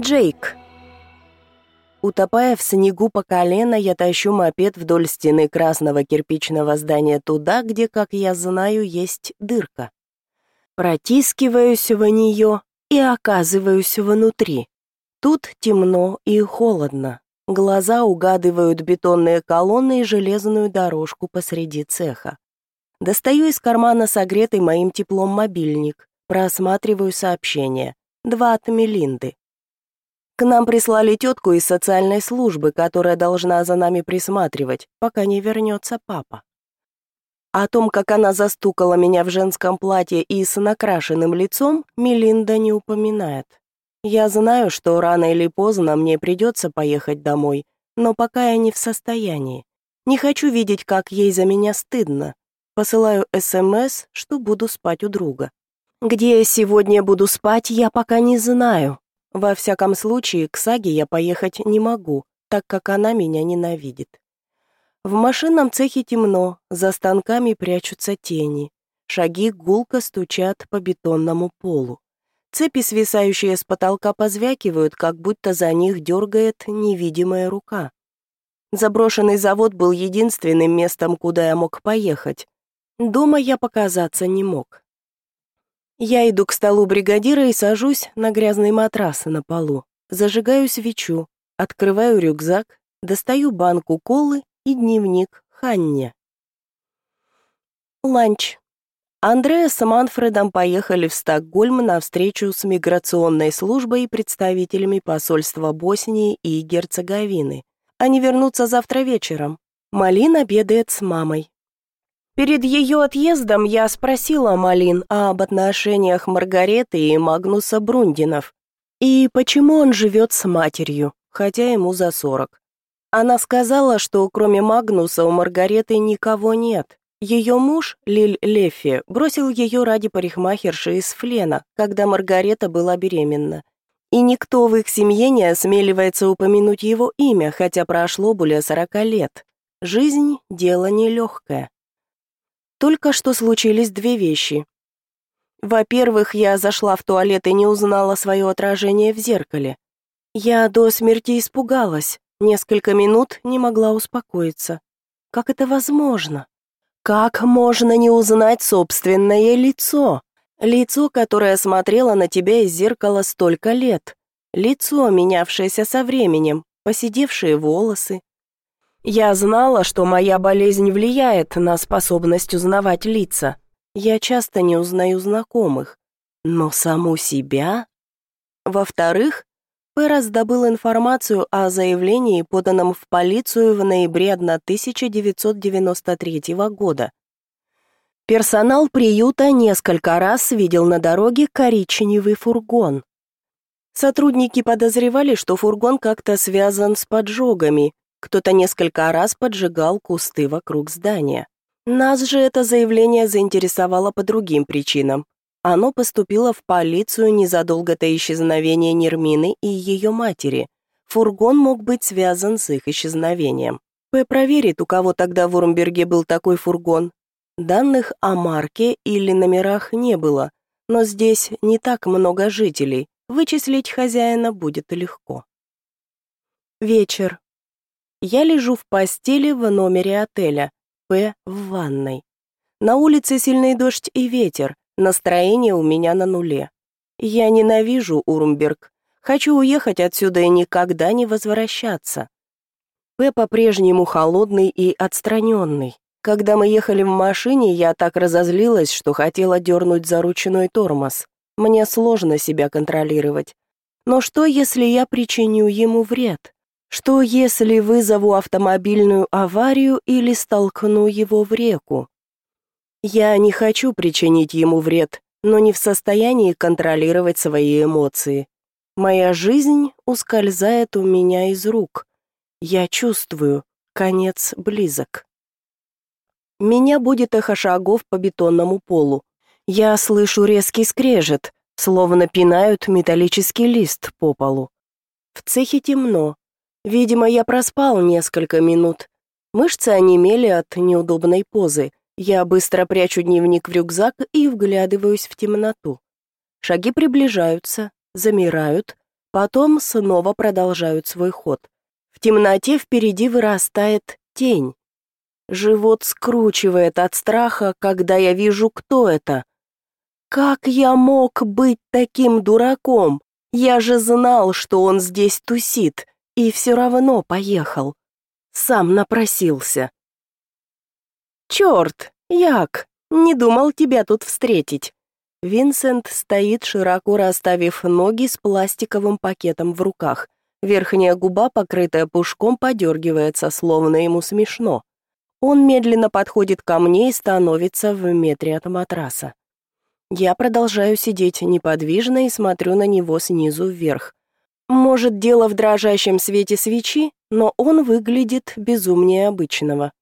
Джейк. Утопая в снегу по колено, я тащу мопед вдоль стены красного кирпичного здания туда, где, как я знаю, есть дырка. Протискиваюсь в нее и оказываюсь внутри. Тут темно и холодно. Глаза угадывают бетонные колонны и железную дорожку посреди цеха. Достаю из кармана согретый моим теплом мобильник, просматриваю сообщение. Два от Мелинды. К нам прислали тетку из социальной службы, которая должна за нами присматривать, пока не вернется папа. О том, как она застукала меня в женском платье и с накрашенным лицом, Мелинда не упоминает. Я знаю, что рано или поздно мне придется поехать домой, но пока я не в состоянии. Не хочу видеть, как ей за меня стыдно. Посылаю СМС, что буду спать у друга. Где я сегодня буду спать, я пока не знаю. Во всяком случае, к Саге я поехать не могу, так как она меня ненавидит. В машинном цехе темно, за станками прячутся тени. Шаги гулко стучат по бетонному полу. Цепи, свисающие с потолка, позвякивают, как будто за них дергает невидимая рука. Заброшенный завод был единственным местом, куда я мог поехать. Дома я показаться не мог. Я иду к столу бригадира и сажусь на грязный матрас на полу. Зажигаю свечу, открываю рюкзак, достаю банку колы и дневник Ханне. Ланч. Андреа с Манфредом поехали в Стокгольм на встречу с миграционной службой и представителями посольства Боснии и Герцеговины. Они вернутся завтра вечером. Малин обедает с мамой. Перед ее отъездом я спросила Малин об отношениях Маргареты и Магнуса Брундинов. И почему он живет с матерью, хотя ему за сорок. Она сказала, что кроме Магнуса у Маргареты никого нет. Ее муж, Лиль Лефи, бросил ее ради парикмахерши из Флена, когда Маргарета была беременна. И никто в их семье не осмеливается упомянуть его имя, хотя прошло более сорока лет. Жизнь – дело нелегкое. Только что случились две вещи. Во-первых, я зашла в туалет и не узнала свое отражение в зеркале. Я до смерти испугалась, несколько минут не могла успокоиться. Как это возможно? Как можно не узнать собственное лицо? Лицо, которое смотрело на тебя из зеркала столько лет. Лицо, менявшееся со временем, поседевшие волосы, я знала, что моя болезнь влияет на способность узнавать лица. Я часто не узнаю знакомых. Но саму себя? Во-вторых, П. раздобыл информацию о заявлении, поданном в полицию в ноябре 1993 года. Персонал приюта несколько раз видел на дороге коричневый фургон. Сотрудники подозревали, что фургон как-то связан с поджогами, кто-то несколько раз поджигал кусты вокруг здания. Нас же это заявление заинтересовало по другим причинам. Оно поступило в полицию незадолго до исчезновения Нермины и ее матери. Фургон мог быть связан с их исчезновением. П проверит, у кого тогда в Урмберге был такой фургон. Данных о марке или номерах не было, но здесь не так много жителей. Вычислить хозяина будет легко. Вечер. Я лежу в постели в номере отеля, П в ванной. На улице сильный дождь и ветер, настроение у меня на нуле. Я ненавижу Урмберг. Хочу уехать отсюда и никогда не возвращаться. П по-прежнему холодный и отстраненный. Когда мы ехали в машине, я так разозлилась, что хотела дернуть за тормоз. Мне сложно себя контролировать. Но что, если я причиню ему вред? Что если вызову автомобильную аварию или столкну его в реку? Я не хочу причинить ему вред, но не в состоянии контролировать свои эмоции. Моя жизнь ускользает у меня из рук. Я чувствую, конец близок. Меня будет эхо шагов по бетонному полу. Я слышу резкий скрежет, словно пинают металлический лист по полу. В цехе темно, Видимо, я проспал несколько минут. Мышцы онемели от неудобной позы. Я быстро прячу дневник в рюкзак и вглядываюсь в темноту. Шаги приближаются, замирают, потом снова продолжают свой ход. В темноте впереди вырастает тень. Живот скручивает от страха, когда я вижу, кто это. Как я мог быть таким дураком? Я же знал, что он здесь тусит, и все равно поехал. Сам напросился. Черт, Як, не думал тебя тут встретить. Винсент стоит, широко расставив ноги с пластиковым пакетом в руках. Верхняя губа, покрытая пушком, подергивается, словно ему смешно. Он медленно подходит ко мне и становится в метре от матраса. Я продолжаю сидеть неподвижно и смотрю на него снизу вверх. Может, дело в дрожащем свете свечи, но он выглядит безумнее обычного.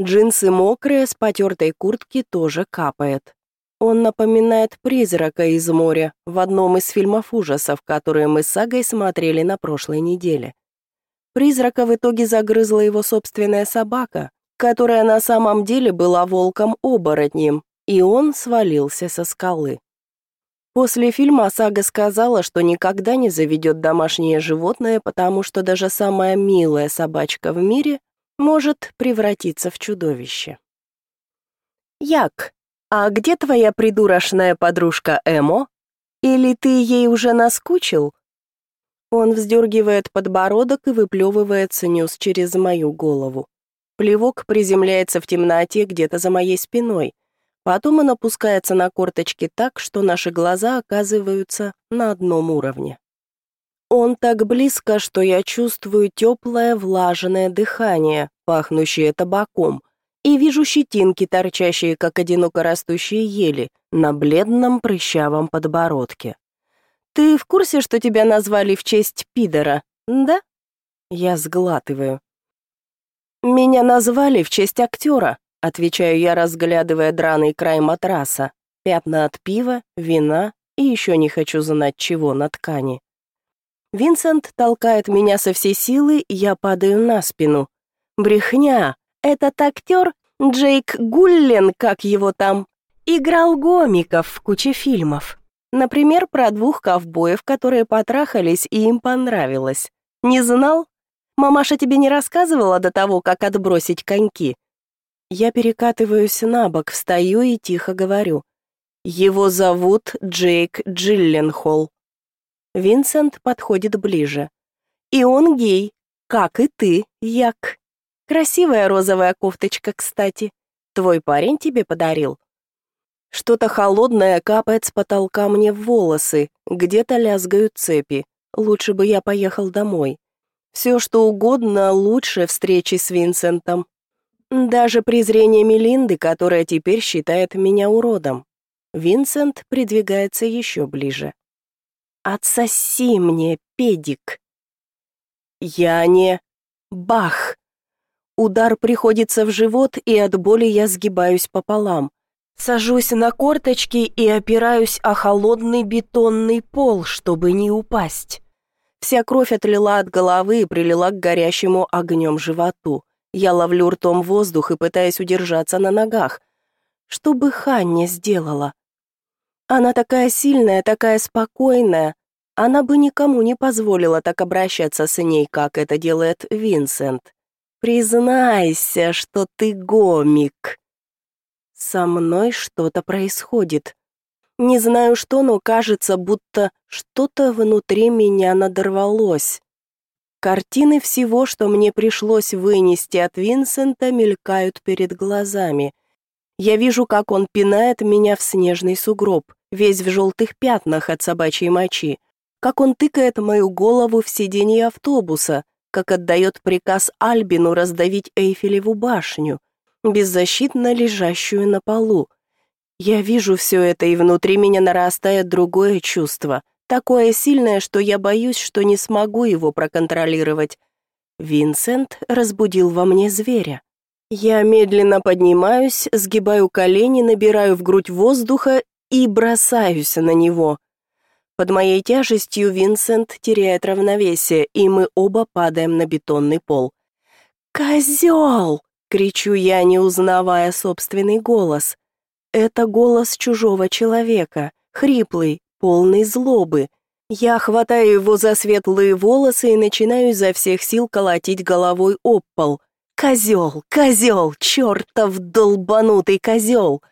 Джинсы мокрые, с потертой куртки тоже капает. Он напоминает призрака из моря в одном из фильмов ужасов, которые мы с Сагой смотрели на прошлой неделе. Призрака в итоге загрызла его собственная собака, которая на самом деле была волком-оборотнем, и он свалился со скалы. После фильма Сага сказала, что никогда не заведет домашнее животное, потому что даже самая милая собачка в мире может превратиться в чудовище. Як, а где твоя придурочная подружка Эмо? Или ты ей уже наскучил? Он вздергивает подбородок и выплевывает снюс через мою голову. Плевок приземляется в темноте где-то за моей спиной. Потом он опускается на корточки так, что наши глаза оказываются на одном уровне. Он так близко, что я чувствую теплое влажное дыхание, пахнущее табаком, и вижу щетинки, торчащие, как одиноко растущие ели, на бледном прыщавом подбородке. «Ты в курсе, что тебя назвали в честь пидора, да?» Я сглатываю. «Меня назвали в честь актера», — отвечаю я, разглядывая драный край матраса, пятна от пива, вина и еще не хочу знать чего на ткани. Винсент толкает меня со всей силы, я падаю на спину. Брехня. Этот актер, Джейк Гуллен, как его там, играл гомиков в куче фильмов. Например, про двух ковбоев, которые потрахались и им понравилось. Не знал? Мамаша тебе не рассказывала до того, как отбросить коньки? Я перекатываюсь на бок, встаю и тихо говорю. Его зовут Джейк Джилленхол. Винсент подходит ближе. И он гей, как и ты, Як. Красивая розовая кофточка, кстати. Твой парень тебе подарил. Что-то холодное капает с потолка мне в волосы, где-то лязгают цепи. Лучше бы я поехал домой. Все, что угодно, лучше встречи с Винсентом. Даже презрение Мелинды, которая теперь считает меня уродом. Винсент придвигается еще ближе. «Отсоси мне, педик!» Я не... Бах! Удар приходится в живот, и от боли я сгибаюсь пополам. Сажусь на корточки и опираюсь о холодный бетонный пол, чтобы не упасть. Вся кровь отлила от головы и прилила к горящему огнем животу. Я ловлю ртом воздух и пытаюсь удержаться на ногах. Что бы Ханне сделала? Она такая сильная, такая спокойная. Она бы никому не позволила так обращаться с ней, как это делает Винсент. Признайся, что ты гомик. Со мной что-то происходит. Не знаю что, но кажется, будто что-то внутри меня надорвалось. Картины всего, что мне пришлось вынести от Винсента, мелькают перед глазами. Я вижу, как он пинает меня в снежный сугроб, весь в желтых пятнах от собачьей мочи, как он тыкает мою голову в сиденье автобуса, как отдает приказ Альбину раздавить Эйфелеву башню, беззащитно лежащую на полу, я вижу все это, и внутри меня нарастает другое чувство, такое сильное, что я боюсь, что не смогу его проконтролировать. Винсент разбудил во мне зверя. Я медленно поднимаюсь, сгибаю колени, набираю в грудь воздуха и бросаюсь на него. Под моей тяжестью Винсент теряет равновесие, и мы оба падаем на бетонный пол. «Козел!» — кричу я, не узнавая собственный голос. Это голос чужого человека, хриплый, полный злобы. Я хватаю его за светлые волосы и начинаю изо всех сил колотить головой об пол. «Козел! Козел! Чертов долбанутый козел!»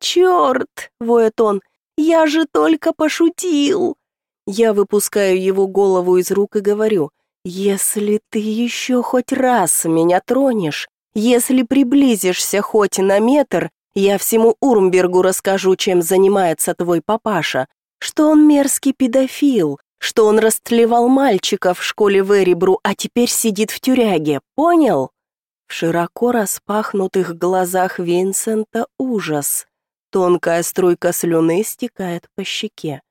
«Черт!» — воет он. «Я же только пошутил!» Я выпускаю его голову из рук и говорю, «Если ты еще хоть раз меня тронешь, если приблизишься хоть на метр, я всему Урмбергу расскажу, чем занимается твой папаша, что он мерзкий педофил, что он растлевал мальчиков в школе в Эребру, а теперь сидит в тюряге, понял?» В широко распахнутых глазах Винсента ужас. Тонкая струйка слюны стекает по щеке.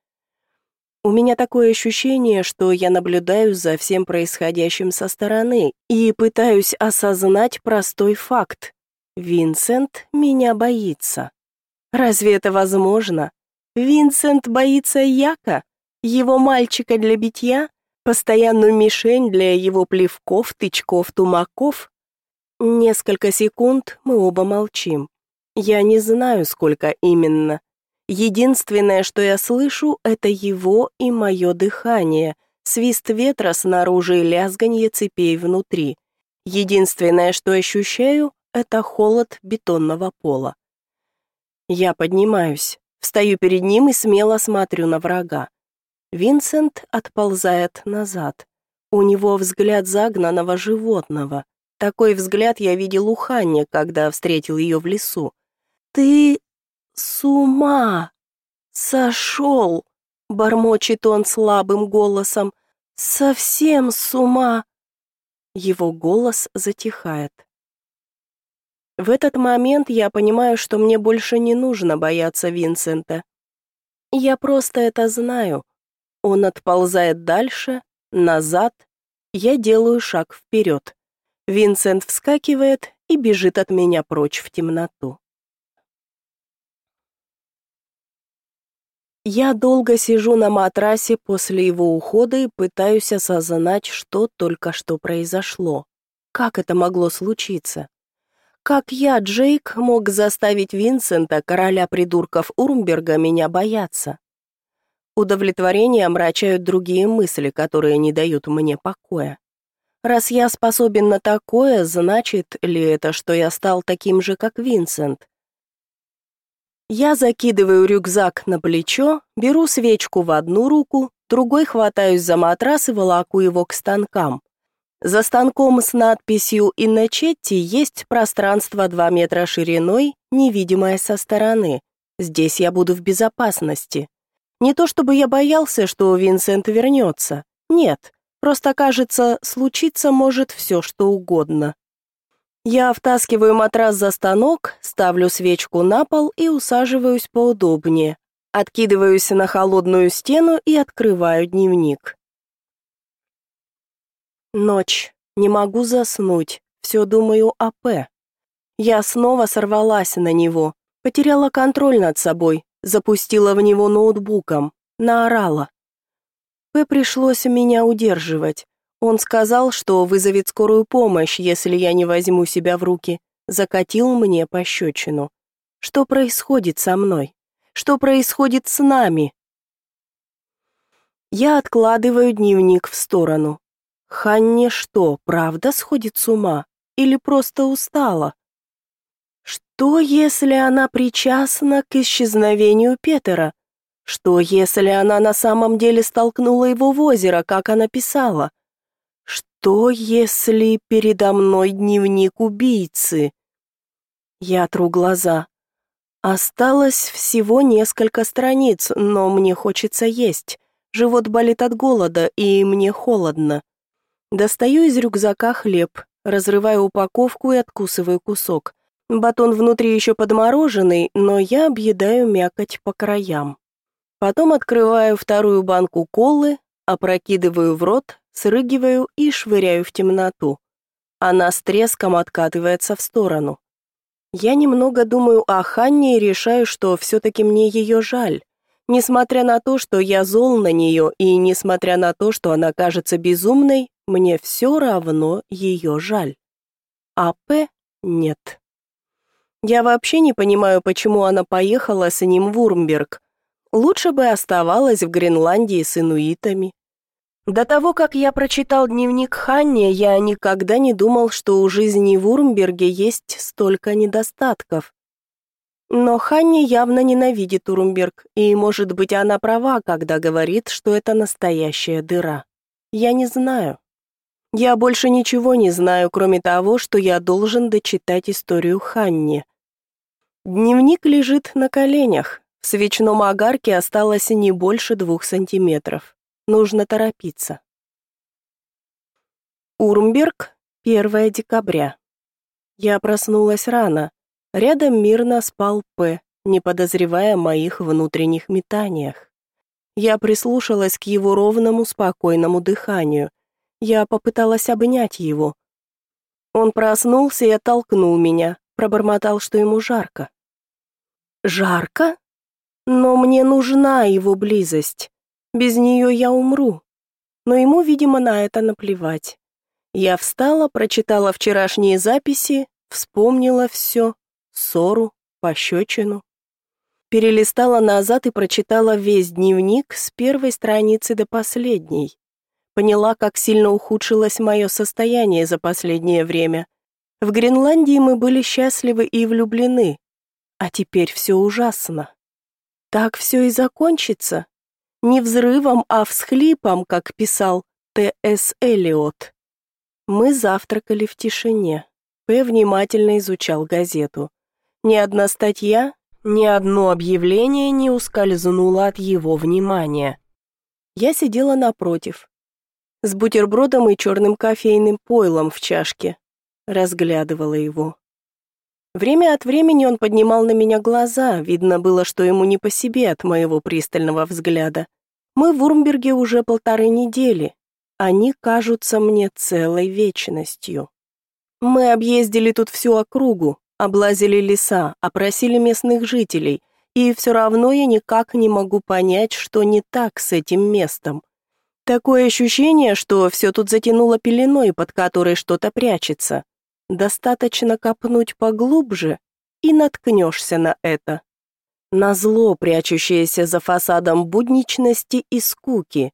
У меня такое ощущение, что я наблюдаю за всем происходящим со стороны и пытаюсь осознать простой факт. Винсент меня боится. Разве это возможно? Винсент боится Яка, его мальчика для битья, постоянную мишень для его плевков, тычков, тумаков. Несколько секунд мы оба молчим. Я не знаю, сколько именно. Единственное, что я слышу, это его и мое дыхание, свист ветра снаружи и лязганье цепей внутри. Единственное, что ощущаю, это холод бетонного пола. Я поднимаюсь, встаю перед ним и смело смотрю на врага. Винсент отползает назад. У него взгляд загнанного животного. Такой взгляд я видел у Ханни, когда встретил ее в лесу. «Ты с ума сошел!» — бормочет он слабым голосом. «Совсем с ума!» Его голос затихает. В этот момент я понимаю, что мне больше не нужно бояться Винсента. Я просто это знаю. Он отползает дальше, назад, я делаю шаг вперед. Винсент вскакивает и бежит от меня прочь в темноту. Я долго сижу на матрасе после его ухода и пытаюсь осознать, что только что произошло. Как это могло случиться? Как я, Джейк, мог заставить Винсента, короля придурков Урмберга, меня бояться? Удовлетворение омрачают другие мысли, которые не дают мне покоя. Раз я способен на такое, значит ли это, что я стал таким же, как Винсент? Я закидываю рюкзак на плечо, беру свечку в одну руку, другой хватаюсь за матрас и волоку его к станкам. За станком с надписью «Инночетти» есть пространство 2 метра шириной, невидимое со стороны. Здесь я буду в безопасности. Не то чтобы я боялся, что Винсент вернется. Нет, просто кажется, случиться может все, что угодно. Я втаскиваю матрас за станок, ставлю свечку на пол и усаживаюсь поудобнее. Откидываюсь на холодную стену и открываю дневник. Ночь. Не могу заснуть. Все думаю о П. Я снова сорвалась на него, потеряла контроль над собой, запустила в него ноутбуком, наорала. П пришлось меня удерживать. Он сказал, что вызовет скорую помощь, если я не возьму себя в руки. Закатил мне пощечину. Что происходит со мной? Что происходит с нами? Я откладываю дневник в сторону. Ханне что, правда сходит с ума? Или просто устала? Что, если она причастна к исчезновению Петера? Что, если она на самом деле столкнула его в озеро, как она писала? Что, если передо мной дневник убийцы? Я тру глаза. Осталось всего несколько страниц, но мне хочется есть. Живот болит от голода, и мне холодно. Достаю из рюкзака хлеб, разрываю упаковку и откусываю кусок. Батон внутри еще подмороженный, но я объедаю мякоть по краям. Потом открываю вторую банку колы, опрокидываю в рот, срыгиваю и швыряю в темноту. Она с треском откатывается в сторону. Я немного думаю о Ханне и решаю, что все-таки мне ее жаль. Несмотря на то, что я зол на нее, и несмотря на то, что она кажется безумной, мне все равно ее жаль. А П нет. Я вообще не понимаю, почему она поехала с ним в Урмберг. Лучше бы оставалась в Гренландии с инуитами. До того, как я прочитал дневник Ханни, я никогда не думал, что у жизни в Урмберге есть столько недостатков. Но Ханни явно ненавидит Урмберг, и, может быть, она права, когда говорит, что это настоящая дыра. Я не знаю. Я больше ничего не знаю, кроме того, что я должен дочитать историю Ханни. Дневник лежит на коленях. В свечном огарке осталось не больше двух сантиметров. Нужно торопиться. Урмберг, 1 декабря. Я проснулась рано. Рядом мирно спал П, не подозревая о моих внутренних метаниях. Я прислушалась к его ровному, спокойному дыханию. Я попыталась обнять его. Он проснулся и оттолкнул меня, пробормотал, что ему жарко. Жарко? Но мне нужна его близость. Без нее я умру. Но ему, видимо, на это наплевать. Я встала, прочитала вчерашние записи, вспомнила все, ссору, пощечину. Перелистала назад и прочитала весь дневник с первой страницы до последней. Поняла, как сильно ухудшилось мое состояние за последнее время. В Гренландии мы были счастливы и влюблены, а теперь все ужасно. Так все и закончится. Не взрывом, а всхлипом, как писал Т.С. Элиот. Мы завтракали в тишине. П. внимательно изучал газету. Ни одна статья, ни одно объявление не ускользнуло от его внимания. Я сидела напротив, с бутербродом и черным кофейным пойлом в чашке, разглядывала его. Время от времени он поднимал на меня глаза, видно было, что ему не по себе от моего пристального взгляда. Мы в Урмберге уже полторы недели. Они кажутся мне целой вечностью. Мы объездили тут всю округу, Облазили леса, опросили местных жителей, и все равно я никак не могу понять, что не так с этим местом. Такое ощущение, что все тут затянуло пеленой, под которой что-то прячется. Достаточно копнуть поглубже, и наткнешься на это. На зло, прячущееся за фасадом будничности и скуки.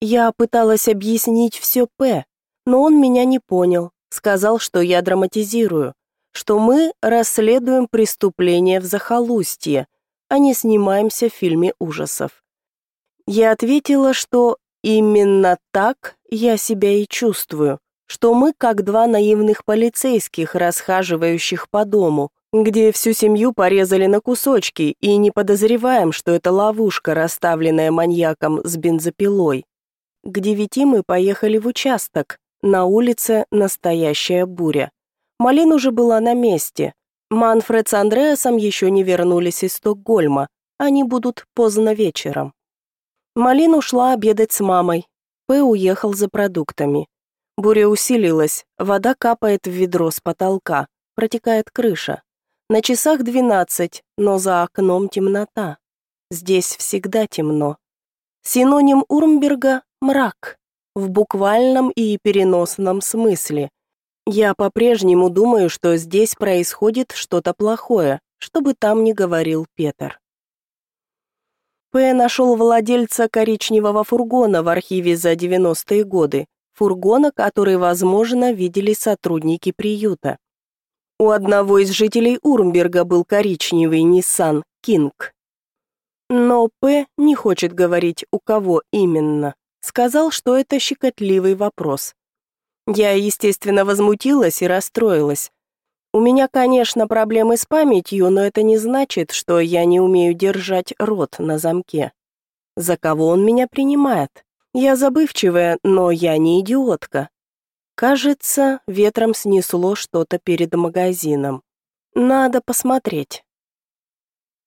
Я пыталась объяснить все П, но он меня не понял, сказал, что я драматизирую что мы расследуем преступление в захолустье, а не снимаемся в фильме ужасов. Я ответила, что именно так я себя и чувствую, что мы как два наивных полицейских, расхаживающих по дому, где всю семью порезали на кусочки и не подозреваем, что это ловушка, расставленная маньяком с бензопилой. К девяти мы поехали в участок, на улице настоящая буря. Малин уже была на месте. Манфред с Андреасом еще не вернулись из Стокгольма. Они будут поздно вечером. Малин ушла обедать с мамой. П уехал за продуктами. Буря усилилась, вода капает в ведро с потолка, протекает крыша. На часах двенадцать, но за окном темнота. Здесь всегда темно. Синоним Урмберга – мрак, в буквальном и переносном смысле – я по-прежнему думаю, что здесь происходит что-то плохое, что бы там ни говорил Петр. П. нашел владельца коричневого фургона в архиве за 90-е годы, фургона, который, возможно, видели сотрудники приюта. У одного из жителей Урмберга был коричневый Nissan King. Но П. не хочет говорить, у кого именно. Сказал, что это щекотливый вопрос. Я, естественно, возмутилась и расстроилась. У меня, конечно, проблемы с памятью, но это не значит, что я не умею держать рот на замке. За кого он меня принимает? Я забывчивая, но я не идиотка. Кажется, ветром снесло что-то перед магазином. Надо посмотреть.